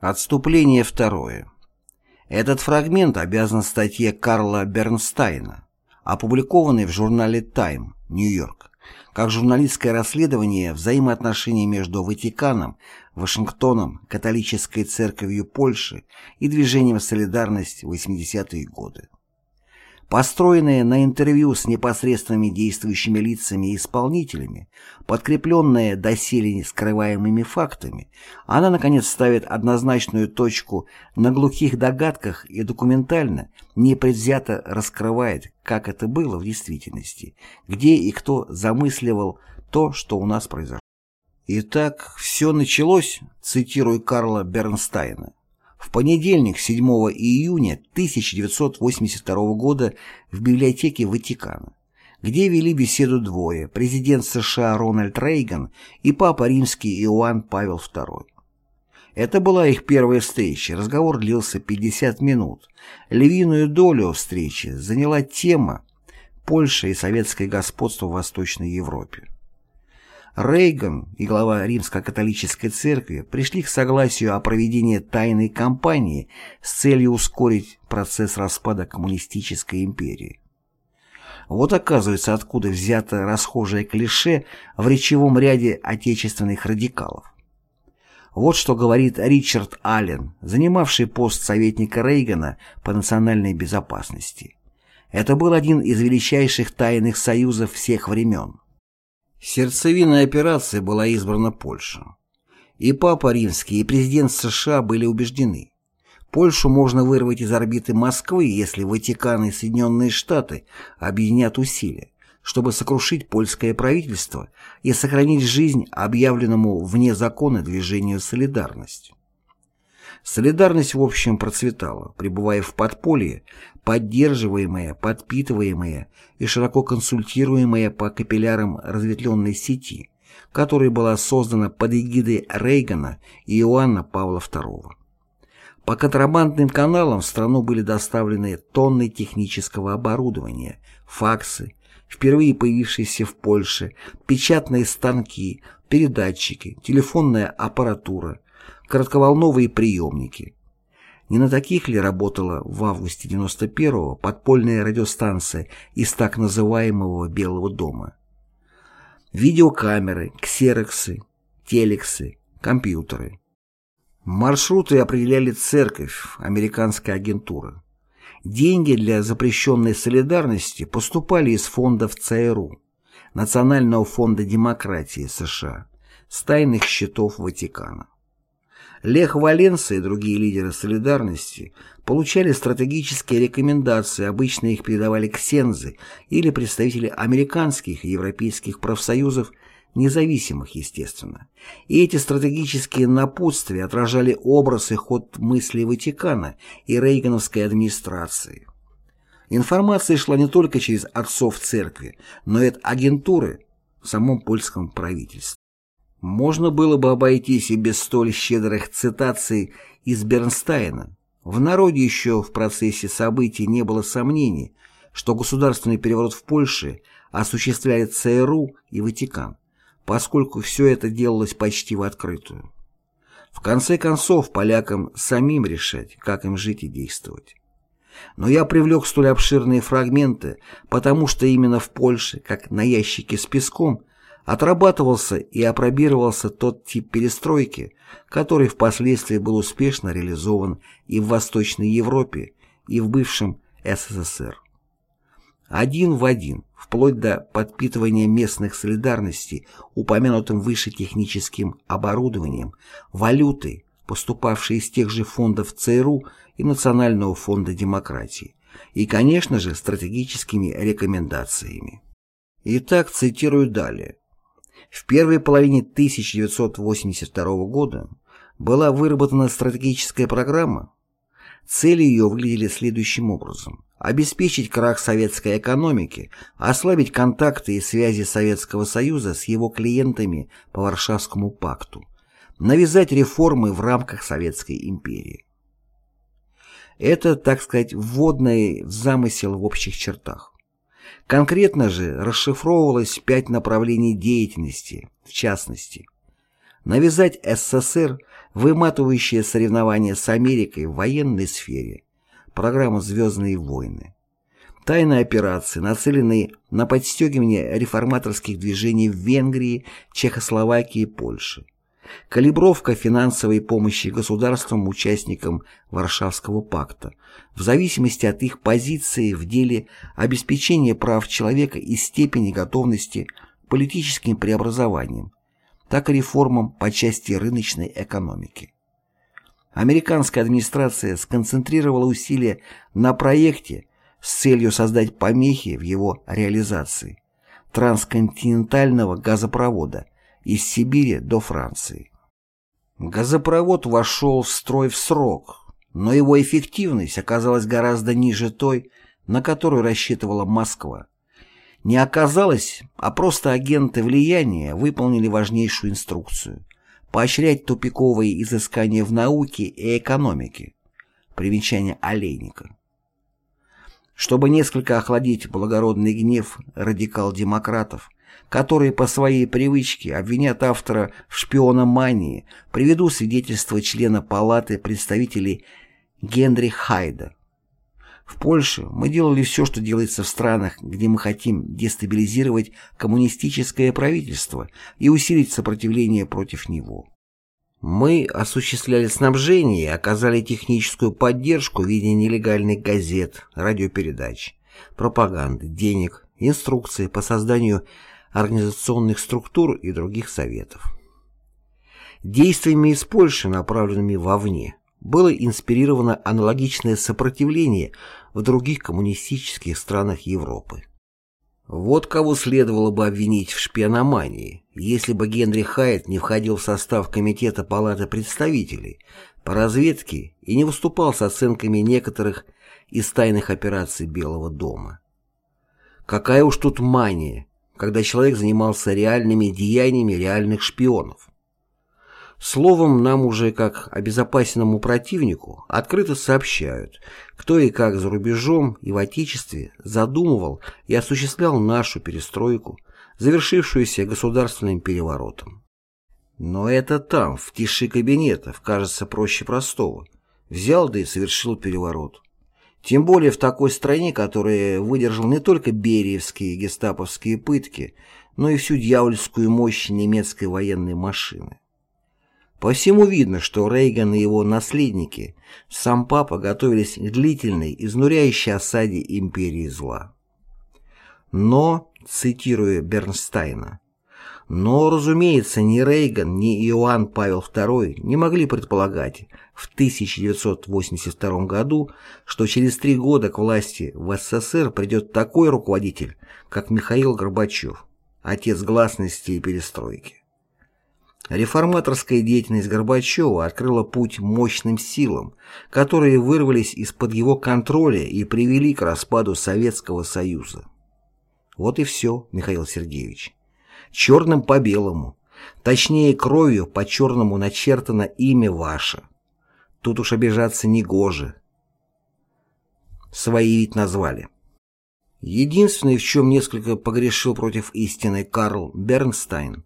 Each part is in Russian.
Отступление второе. Этот фрагмент обязан статье Карла Бернстайна, опубликованной в журнале Time, Нью-Йорк, как журналистское расследование взаимоотношений между Ватиканом, Вашингтоном, католической церковью Польши и движением «Солидарность» в 80-е годы. Построенная на интервью с непосредственными действующими лицами и исполнителями, подкрепленная доселе скрываемыми фактами, она, наконец, ставит однозначную точку на глухих догадках и документально, непредвзято раскрывает, как это было в действительности, где и кто замысливал то, что у нас произошло. Итак, все началось, цитирую Карла Бернстайна, в понедельник, 7 июня 1982 года в библиотеке Ватикана, где вели беседу двое, президент США Рональд Рейган и папа римский Иоанн Павел II. Это была их первая встреча, разговор длился 50 минут. Львиную долю встречи заняла тема «Польша и советское господство в Восточной Европе». Рейган и глава Римско-католической церкви пришли к согласию о проведении тайной кампании с целью ускорить процесс распада коммунистической империи. Вот оказывается, откуда взято расхожее клише в речевом ряде отечественных радикалов. Вот что говорит Ричард Аллен, занимавший пост советника Рейгана по национальной безопасности. Это был один из величайших тайных союзов всех времен. Сердцевиной операции была избрана Польша. И Папа Римский, и президент США были убеждены. Польшу можно вырвать из орбиты Москвы, если Ватикан и Соединенные Штаты объединят усилия, чтобы сокрушить польское правительство и сохранить жизнь объявленному вне закона движению «Солидарность». Солидарность в общем процветала, пребывая в подполье, поддерживаемая, подпитываемая и широко консультируемая по капиллярам разветвленной сети, которая была создана под эгидой Рейгана и Иоанна Павла II. По контрабандным каналам в страну были доставлены тонны технического оборудования, факсы, впервые появившиеся в Польше, печатные станки, передатчики, телефонная аппаратура, коротковолновые приемники. Не на таких ли работала в августе 91-го подпольная радиостанция из так называемого Белого дома? Видеокамеры, ксероксы, телексы, компьютеры. Маршруты определяли церковь, американская агентура. Деньги для запрещенной солидарности поступали из фондов ЦРУ, Национального фонда демократии США, с тайных счетов Ватикана. Лех Валенса и другие лидеры «Солидарности» получали стратегические рекомендации, обычно их передавали ксензы или представители американских и европейских профсоюзов, независимых, естественно. И эти стратегические напутствия отражали образ и ход мысли Ватикана и Рейгановской администрации. Информация шла не только через отцов церкви, но и от агентуры в самом польском правительстве. Можно было бы обойтись и без столь щедрых цитаций из Бернстайна. В народе еще в процессе событий не было сомнений, что государственный переворот в Польше осуществляет ЦРУ и Ватикан, поскольку все это делалось почти в открытую. В конце концов, полякам самим решать, как им жить и действовать. Но я привлек столь обширные фрагменты, потому что именно в Польше, как на ящике с песком, Отрабатывался и опробировался тот тип перестройки, который впоследствии был успешно реализован и в Восточной Европе, и в бывшем СССР. Один в один, вплоть до подпитывания местных солидарностей упомянутым выше техническим оборудованием, валюты, поступавшей из тех же фондов ЦРУ и Национального фонда демократии, и, конечно же, стратегическими рекомендациями. Итак, цитирую далее. В первой половине 1982 года была выработана стратегическая программа. Цели ее выглядели следующим образом. Обеспечить крах советской экономики, ослабить контакты и связи Советского Союза с его клиентами по Варшавскому пакту, навязать реформы в рамках Советской империи. Это, так сказать, вводный замысел в общих чертах. Конкретно же расшифровывалось пять направлений деятельности, в частности. навязать СССР выматывающее соревнование с Америкой в военной сфере, программу «Звездные войны», тайные операции, нацеленные на подстегивание реформаторских движений в Венгрии, Чехословакии и Польше, калибровка финансовой помощи государствам-участникам Варшавского пакта в зависимости от их позиции в деле обеспечения прав человека и степени готовности к политическим преобразованиям, так и реформам по части рыночной экономики. Американская администрация сконцентрировала усилия на проекте с целью создать помехи в его реализации трансконтинентального газопровода из Сибири до Франции. Газопровод вошел в строй в срок, но его эффективность оказалась гораздо ниже той, на которую рассчитывала Москва не оказалось, а просто агенты влияния выполнили важнейшую инструкцию – поощрять тупиковые изыскания в науке и экономике. Примечание Олейника. Чтобы несколько охладить благородный гнев радикал-демократов, которые по своей привычке обвинят автора в шпиономании, приведу свидетельство члена Палаты представителей Генри Хайда, в Польше мы делали все, что делается в странах, где мы хотим дестабилизировать коммунистическое правительство и усилить сопротивление против него. Мы осуществляли снабжение и оказали техническую поддержку в виде нелегальных газет, радиопередач, пропаганды, денег, инструкций по созданию организационных структур и других советов. Действиями из Польши, направленными вовне, было инспирировано аналогичное сопротивление в других коммунистических странах Европы. Вот кого следовало бы обвинить в шпиономании, если бы Генри Хайт не входил в состав Комитета Палаты представителей по разведке и не выступал с оценками некоторых из тайных операций Белого дома. Какая уж тут мания, когда человек занимался реальными деяниями реальных шпионов. Словом, нам уже как обезопасенному противнику открыто сообщают, кто и как за рубежом и в Отечестве задумывал и осуществлял нашу перестройку, завершившуюся государственным переворотом. Но это там, в тиши кабинетов, кажется проще простого. Взял да и совершил переворот. Тем более в такой стране, которая выдержала не только бериевские гестаповские пытки, но и всю дьявольскую мощь немецкой военной машины. По всему видно, что Рейган и его наследники, сам папа, готовились к длительной, изнуряющей осаде империи зла. Но, цитируя Бернстайна, но, разумеется, ни Рейган, ни Иоанн Павел II не могли предполагать в 1982 году, что через три года к власти в СССР придет такой руководитель, как Михаил Горбачев, отец гласности и перестройки. Реформаторская деятельность Горбачева открыла путь мощным силам, которые вырвались из-под его контроля и привели к распаду Советского Союза. Вот и все, Михаил Сергеевич. Черным по белому, точнее кровью по черному начертано имя ваше. Тут уж обижаться не гоже. Свои ведь назвали. Единственный, в чем несколько погрешил против истины Карл Бернстайн,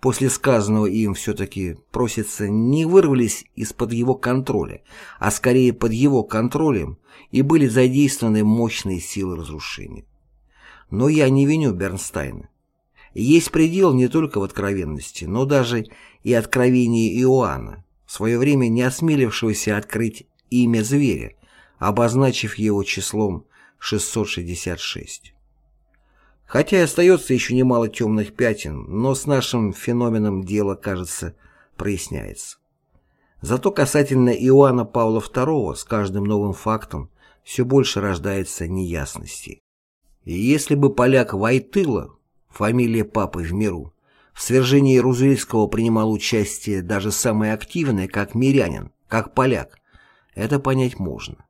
после сказанного им все-таки просится, не вырвались из-под его контроля, а скорее под его контролем и были задействованы мощные силы разрушения. Но я не виню Бернстайна. Есть предел не только в откровенности, но даже и откровении Иоанна, в свое время не осмелившегося открыть имя зверя, обозначив его числом 666. Хотя и остается еще немало темных пятен, но с нашим феноменом дело, кажется, проясняется. Зато касательно Иоанна Павла II с каждым новым фактом все больше рождается неясностей. И если бы поляк Вайтыла, фамилия папы в миру, в свержении Рузвельского принимал участие даже самое активное, как мирянин, как поляк, это понять можно.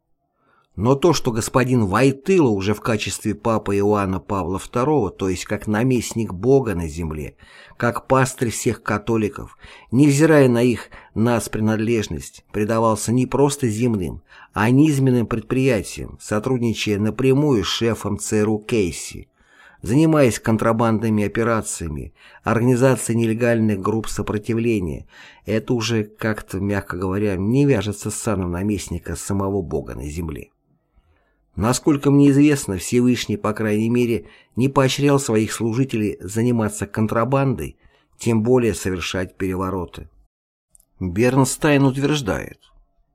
Но то, что господин Войтыло уже в качестве папы Иоанна Павла II, то есть как наместник Бога на земле, как пастырь всех католиков, невзирая на их нас предавался не просто земным, а низменным предприятиям, сотрудничая напрямую с шефом ЦРУ Кейси, занимаясь контрабандными операциями, организацией нелегальных групп сопротивления, это уже как-то, мягко говоря, не вяжется с саном наместника самого Бога на земле. Насколько мне известно, Всевышний, по крайней мере, не поощрял своих служителей заниматься контрабандой, тем более совершать перевороты. Бернстайн утверждает,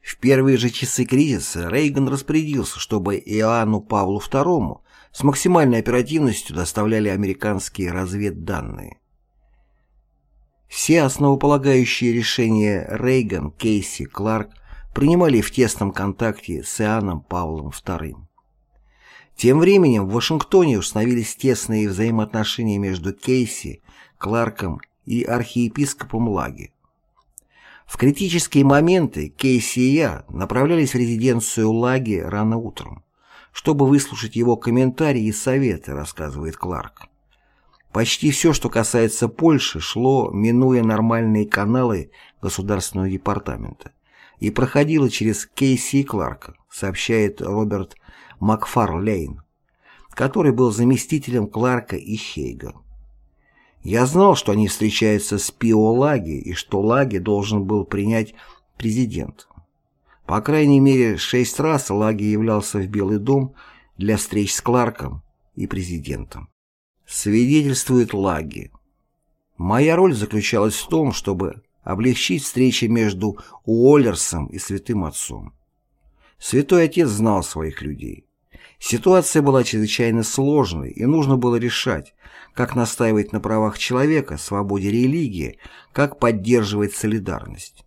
в первые же часы кризиса Рейган распорядился, чтобы Иоанну Павлу II с максимальной оперативностью доставляли американские разведданные. Все основополагающие решения Рейган, Кейси, Кларк принимали в тесном контакте с Иоанном Павлом II. Тем временем в Вашингтоне установились тесные взаимоотношения между Кейси, Кларком и архиепископом Лаги. В критические моменты Кейси и я направлялись в резиденцию Лаги рано утром, чтобы выслушать его комментарии и советы, рассказывает Кларк. Почти все, что касается Польши, шло, минуя нормальные каналы Государственного департамента, и проходило через Кейси Кларка, сообщает Роберт Макфарлейн, который был заместителем Кларка и Хейга. Я знал, что они встречаются с Пио Лаги и что Лаги должен был принять президент. По крайней мере, шесть раз Лаги являлся в Белый дом для встреч с Кларком и президентом. Свидетельствует Лаги. Моя роль заключалась в том, чтобы облегчить встречи между Уоллерсом и Святым Отцом. Святой Отец знал своих людей. Ситуация была чрезвычайно сложной, и нужно было решать, как настаивать на правах человека, свободе религии, как поддерживать солидарность.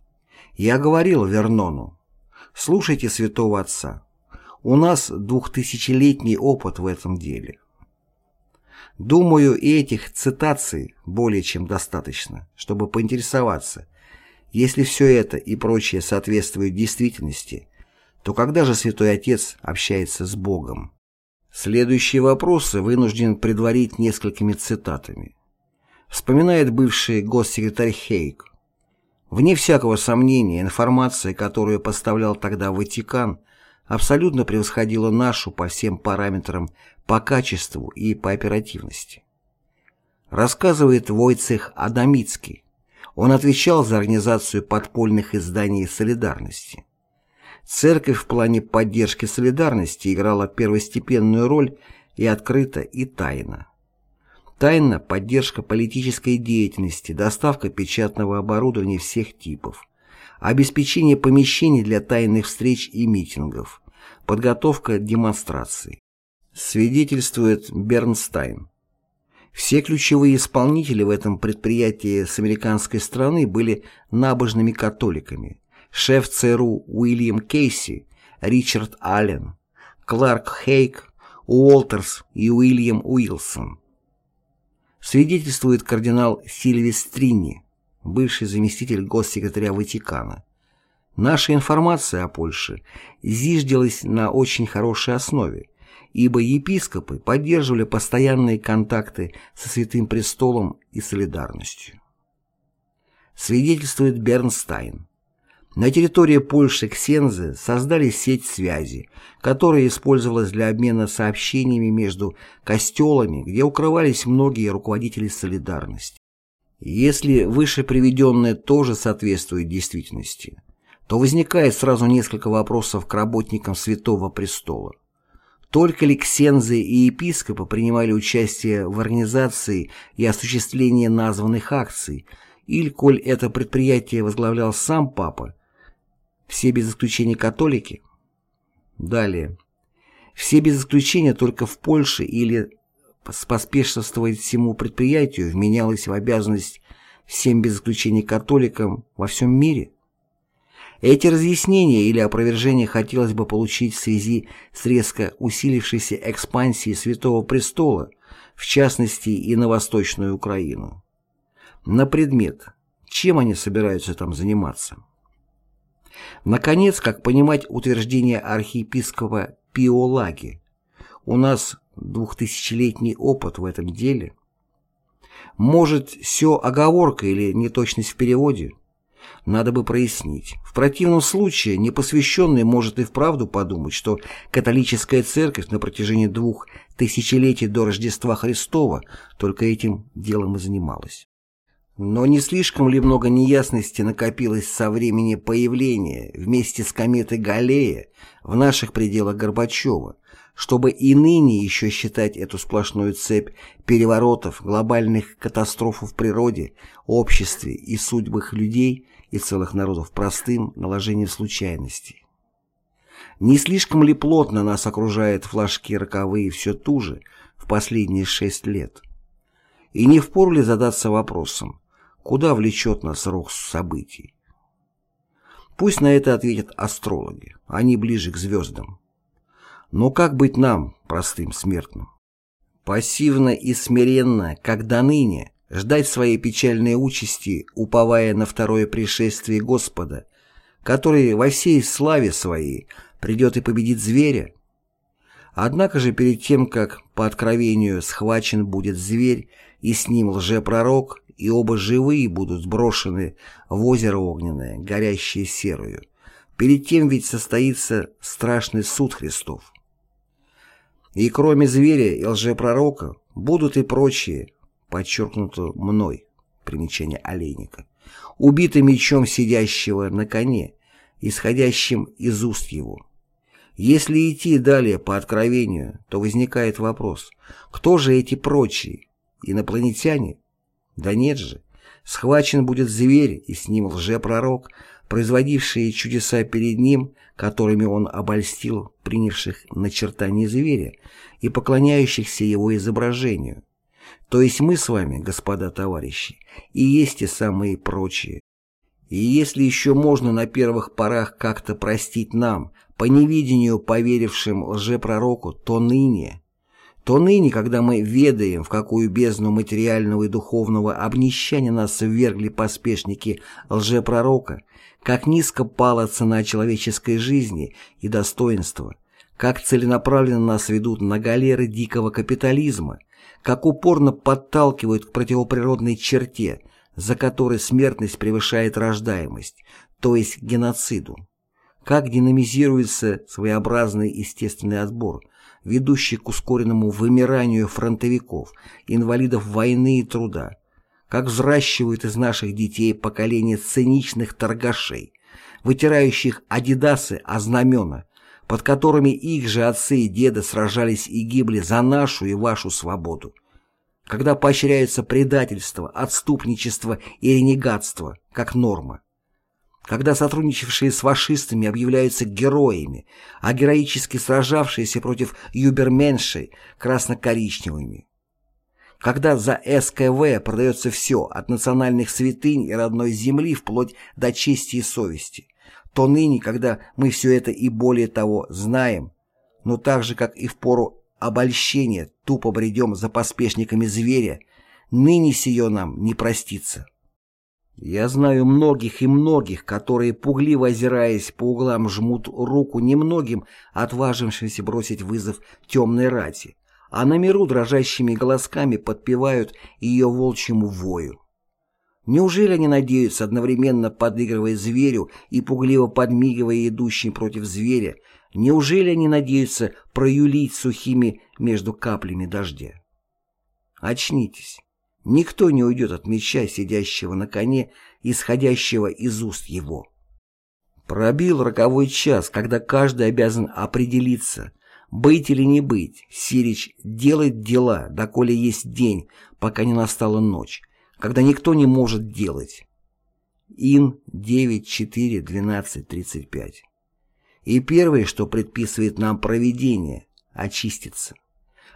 Я говорил Вернону, слушайте святого отца, у нас двухтысячелетний опыт в этом деле. Думаю, и этих цитаций более чем достаточно, чтобы поинтересоваться, если все это и прочее соответствует действительности, то когда же Святой Отец общается с Богом? Следующие вопросы вынужден предварить несколькими цитатами. Вспоминает бывший госсекретарь Хейк. Вне всякого сомнения, информация, которую поставлял тогда Ватикан, абсолютно превосходила нашу по всем параметрам по качеству и по оперативности. Рассказывает Войцех Адамицкий. Он отвечал за организацию подпольных изданий «Солидарности». Церковь в плане поддержки солидарности играла первостепенную роль и открыто, и тайно. Тайна – поддержка политической деятельности, доставка печатного оборудования всех типов, обеспечение помещений для тайных встреч и митингов, подготовка демонстраций. Свидетельствует Бернстайн. Все ключевые исполнители в этом предприятии с американской стороны были набожными католиками, шеф ЦРУ Уильям Кейси, Ричард Аллен, Кларк Хейк, Уолтерс и Уильям Уилсон. Свидетельствует кардинал Сильвестрини, бывший заместитель госсекретаря Ватикана. Наша информация о Польше зиждилась на очень хорошей основе, ибо епископы поддерживали постоянные контакты со Святым Престолом и солидарностью. Свидетельствует Бернстайн. На территории Польши ксензы создали сеть связи, которая использовалась для обмена сообщениями между костелами, где укрывались многие руководители солидарности. Если выше приведенное тоже соответствует действительности, то возникает сразу несколько вопросов к работникам Святого Престола. Только ли ксензы и епископы принимали участие в организации и осуществлении названных акций, или, коль это предприятие возглавлял сам папа, все без исключения католики? Далее. Все без исключения только в Польше или споспешствовать всему предприятию вменялось в обязанность всем без исключения католикам во всем мире? Эти разъяснения или опровержения хотелось бы получить в связи с резко усилившейся экспансией Святого Престола, в частности и на Восточную Украину. На предмет, чем они собираются там заниматься. Наконец, как понимать утверждение архиепископа Пиолаги? У нас двухтысячелетний опыт в этом деле. Может, все оговорка или неточность в переводе? надо бы прояснить. В противном случае непосвященный может и вправду подумать, что католическая церковь на протяжении двух тысячелетий до Рождества Христова только этим делом и занималась. Но не слишком ли много неясности накопилось со времени появления вместе с кометой Галлея в наших пределах Горбачева, чтобы и ныне еще считать эту сплошную цепь переворотов, глобальных катастроф в природе, обществе и судьбах людей и целых народов простым наложением случайностей. Не слишком ли плотно нас окружают флажки роковые все туже в последние шесть лет? И не впору ли задаться вопросом, Куда влечет нас рог событий? Пусть на это ответят астрологи, они ближе к звездам. Но как быть нам, простым смертным? Пассивно и смиренно, как до ныне, ждать своей печальной участи, уповая на второе пришествие Господа, который во всей славе своей придет и победит зверя? Однако же перед тем, как по откровению схвачен будет зверь и с ним лжепророк, и оба живые будут сброшены в озеро огненное, горящее серою. Перед тем ведь состоится страшный суд Христов. И кроме зверя и лжепророка будут и прочие, подчеркнуто мной, примечание Олейника, убиты мечом сидящего на коне, исходящим из уст его. Если идти далее по откровению, то возникает вопрос, кто же эти прочие, инопланетяне да нет же. Схвачен будет зверь, и с ним лжепророк, производивший чудеса перед ним, которыми он обольстил принявших начертание зверя и поклоняющихся его изображению. То есть мы с вами, господа товарищи, и есть те самые прочие. И если еще можно на первых порах как-то простить нам, по невидению поверившим лжепророку, то ныне то ныне, когда мы ведаем, в какую бездну материального и духовного обнищания нас ввергли поспешники лжепророка, как низко пала цена человеческой жизни и достоинства, как целенаправленно нас ведут на галеры дикого капитализма, как упорно подталкивают к противоприродной черте, за которой смертность превышает рождаемость, то есть геноциду. Как динамизируется своеобразный естественный отбор – ведущий к ускоренному вымиранию фронтовиков, инвалидов войны и труда, как взращивают из наших детей поколение циничных торгашей, вытирающих адидасы о знамена, под которыми их же отцы и деды сражались и гибли за нашу и вашу свободу. Когда поощряется предательство, отступничество и ренегатство как норма, когда сотрудничавшие с фашистами объявляются героями, а героически сражавшиеся против юберменшей – красно-коричневыми. Когда за СКВ продается все, от национальных святынь и родной земли вплоть до чести и совести, то ныне, когда мы все это и более того знаем, но так же, как и в пору обольщения, тупо бредем за поспешниками зверя, ныне сие нам не простится. Я знаю многих и многих, которые, пугливо озираясь по углам, жмут руку немногим, отважившимся бросить вызов темной рати, а на миру дрожащими голосками подпевают ее волчьему вою. Неужели они надеются, одновременно подыгрывая зверю и пугливо подмигивая идущим против зверя, неужели они надеются проюлить сухими между каплями дождя? Очнитесь. Никто не уйдет от меча, сидящего на коне, исходящего из уст его. Пробил роковой час, когда каждый обязан определиться, быть или не быть. Сирич делает дела, доколе есть день, пока не настала ночь, когда никто не может делать. Ин 9, 4, 12, 35. И первое, что предписывает нам провидение – очиститься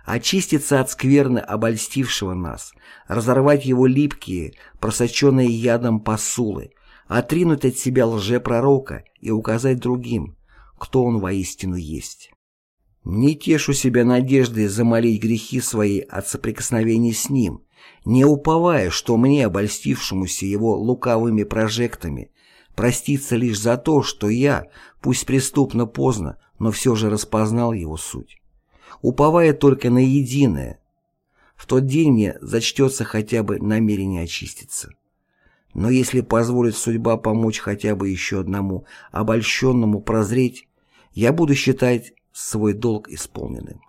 очиститься от скверны обольстившего нас, разорвать его липкие, просоченные ядом посулы, отринуть от себя лжепророка и указать другим, кто он воистину есть. Не тешу себя надеждой замолить грехи свои от соприкосновений с ним, не уповая, что мне, обольстившемуся его лукавыми прожектами, проститься лишь за то, что я, пусть преступно поздно, но все же распознал его суть уповая только на единое. В тот день мне зачтется хотя бы намерение очиститься. Но если позволит судьба помочь хотя бы еще одному обольщенному прозреть, я буду считать свой долг исполненным.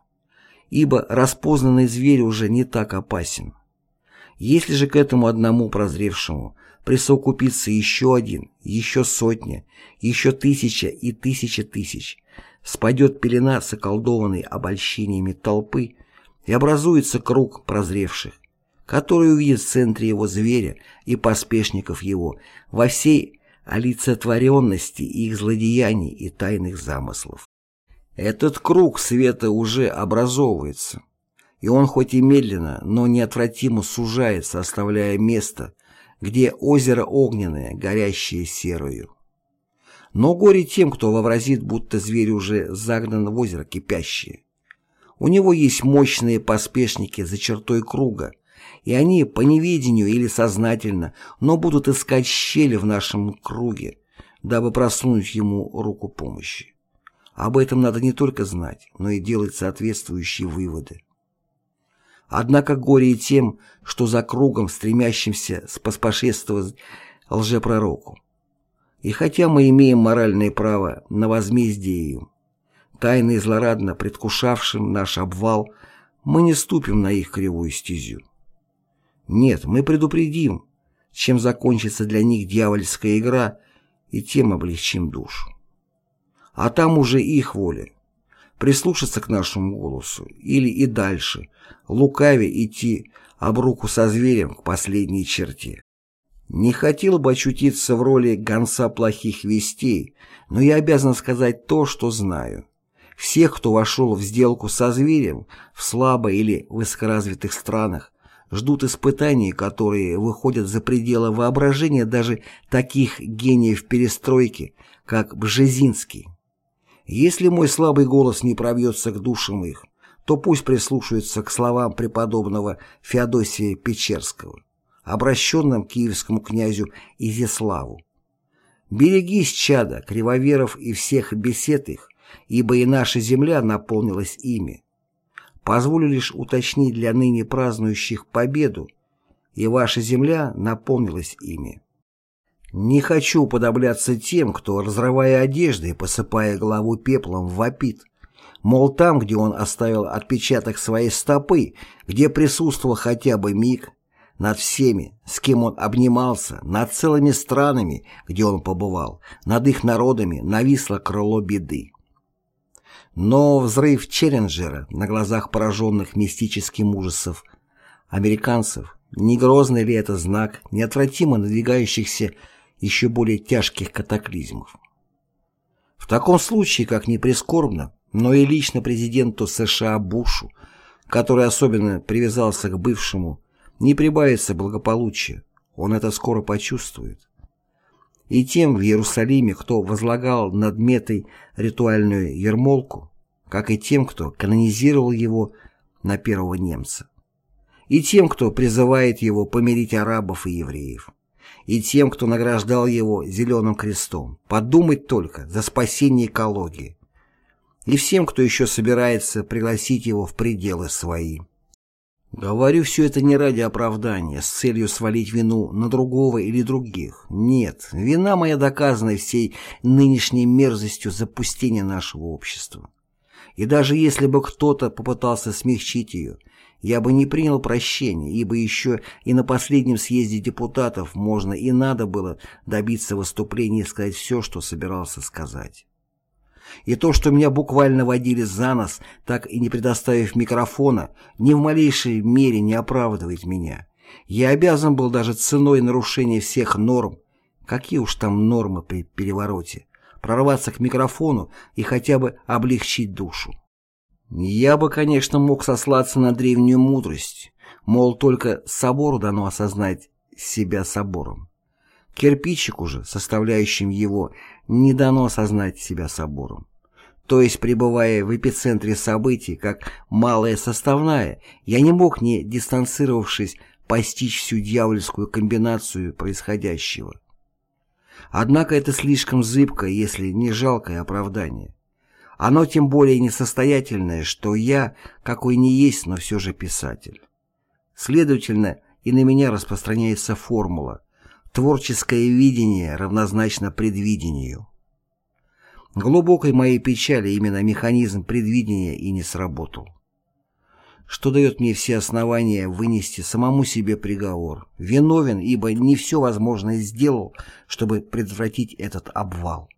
Ибо распознанный зверь уже не так опасен. Если же к этому одному прозревшему присовокупится еще один, еще сотня, еще тысяча и тысяча тысяч, спадет пелена с околдованной обольщениями толпы и образуется круг прозревших, который увидит в центре его зверя и поспешников его во всей олицетворенности их злодеяний и тайных замыслов. Этот круг света уже образовывается, и он хоть и медленно, но неотвратимо сужается, оставляя место, где озеро огненное, горящее серою. Но горе тем, кто вообразит, будто зверь уже загнан в озеро кипящее. У него есть мощные поспешники за чертой круга, и они по неведению или сознательно, но будут искать щели в нашем круге, дабы просунуть ему руку помощи. Об этом надо не только знать, но и делать соответствующие выводы. Однако горе и тем, что за кругом, стремящимся споспошествовать лжепророку. И хотя мы имеем моральное право на возмездие им, тайно и злорадно предвкушавшим наш обвал, мы не ступим на их кривую стезю. Нет, мы предупредим, чем закончится для них дьявольская игра, и тем облегчим душу. А там уже их воля. Прислушаться к нашему голосу или и дальше, лукаве идти об руку со зверем к последней черте. Не хотел бы очутиться в роли гонца плохих вестей, но я обязан сказать то, что знаю. Всех, кто вошел в сделку со зверем в слабо или высокоразвитых странах, ждут испытаний, которые выходят за пределы воображения даже таких гениев перестройки, как Бжезинский. Если мой слабый голос не пробьется к душам их, то пусть прислушаются к словам преподобного Феодосия Печерского, обращенным к киевскому князю Изяславу. «Берегись, чада, кривоверов и всех бесед их, ибо и наша земля наполнилась ими. Позволю лишь уточнить для ныне празднующих победу, и ваша земля наполнилась ими. Не хочу подобляться тем, кто, разрывая одежды и посыпая голову пеплом, вопит. Мол, там, где он оставил отпечаток своей стопы, где присутствовал хотя бы миг, над всеми, с кем он обнимался, над целыми странами, где он побывал, над их народами нависло крыло беды. Но взрыв Челленджера на глазах пораженных мистическим ужасов американцев, не грозный ли это знак неотвратимо надвигающихся еще более тяжких катаклизмов? В таком случае, как ни прискорбно, но и лично президенту США Бушу, который особенно привязался к бывшему, не прибавится благополучия, он это скоро почувствует. И тем в Иерусалиме, кто возлагал над метой ритуальную ермолку, как и тем, кто канонизировал его на первого немца, и тем, кто призывает его помирить арабов и евреев, и тем, кто награждал его зеленым крестом, подумать только за спасение экологии, и всем, кто еще собирается пригласить его в пределы свои. Говорю все это не ради оправдания, с целью свалить вину на другого или других. Нет, вина моя доказана всей нынешней мерзостью запустения нашего общества. И даже если бы кто-то попытался смягчить ее, я бы не принял прощения, ибо еще и на последнем съезде депутатов можно и надо было добиться выступления и сказать все, что собирался сказать. И то, что меня буквально водили за нос, так и не предоставив микрофона, ни в малейшей мере не оправдывает меня. Я обязан был даже ценой нарушения всех норм, какие уж там нормы при перевороте, прорваться к микрофону и хотя бы облегчить душу. Я бы, конечно, мог сослаться на древнюю мудрость, мол, только собору дано осознать себя собором. Кирпичику же, составляющим его, не дано осознать себя собором. То есть, пребывая в эпицентре событий, как малая составная, я не мог, не дистанцировавшись, постичь всю дьявольскую комбинацию происходящего. Однако это слишком зыбкое, если не жалкое оправдание. Оно тем более несостоятельное, что я, какой не есть, но все же писатель. Следовательно, и на меня распространяется формула Творческое видение равнозначно предвидению. Глубокой моей печали именно механизм предвидения и не сработал. Что дает мне все основания вынести самому себе приговор. Виновен, ибо не все возможное сделал, чтобы предотвратить этот обвал.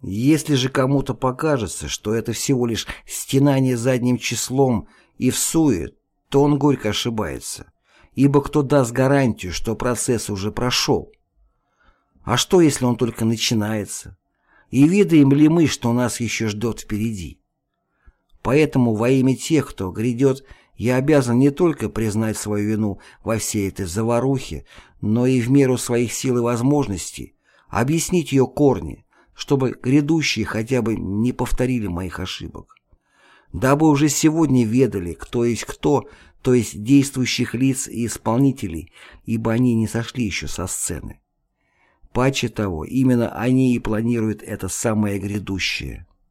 Если же кому-то покажется, что это всего лишь стенание задним числом и всует, то он горько ошибается, ибо кто даст гарантию, что процесс уже прошел? А что, если он только начинается? И видаем ли мы, что нас еще ждет впереди? Поэтому во имя тех, кто грядет, я обязан не только признать свою вину во всей этой заварухе, но и в меру своих сил и возможностей объяснить ее корни, чтобы грядущие хотя бы не повторили моих ошибок. Дабы уже сегодня ведали, кто есть кто, то есть действующих лиц и исполнителей, ибо они не сошли еще со сцены. Паче того, именно они и планируют это самое грядущее.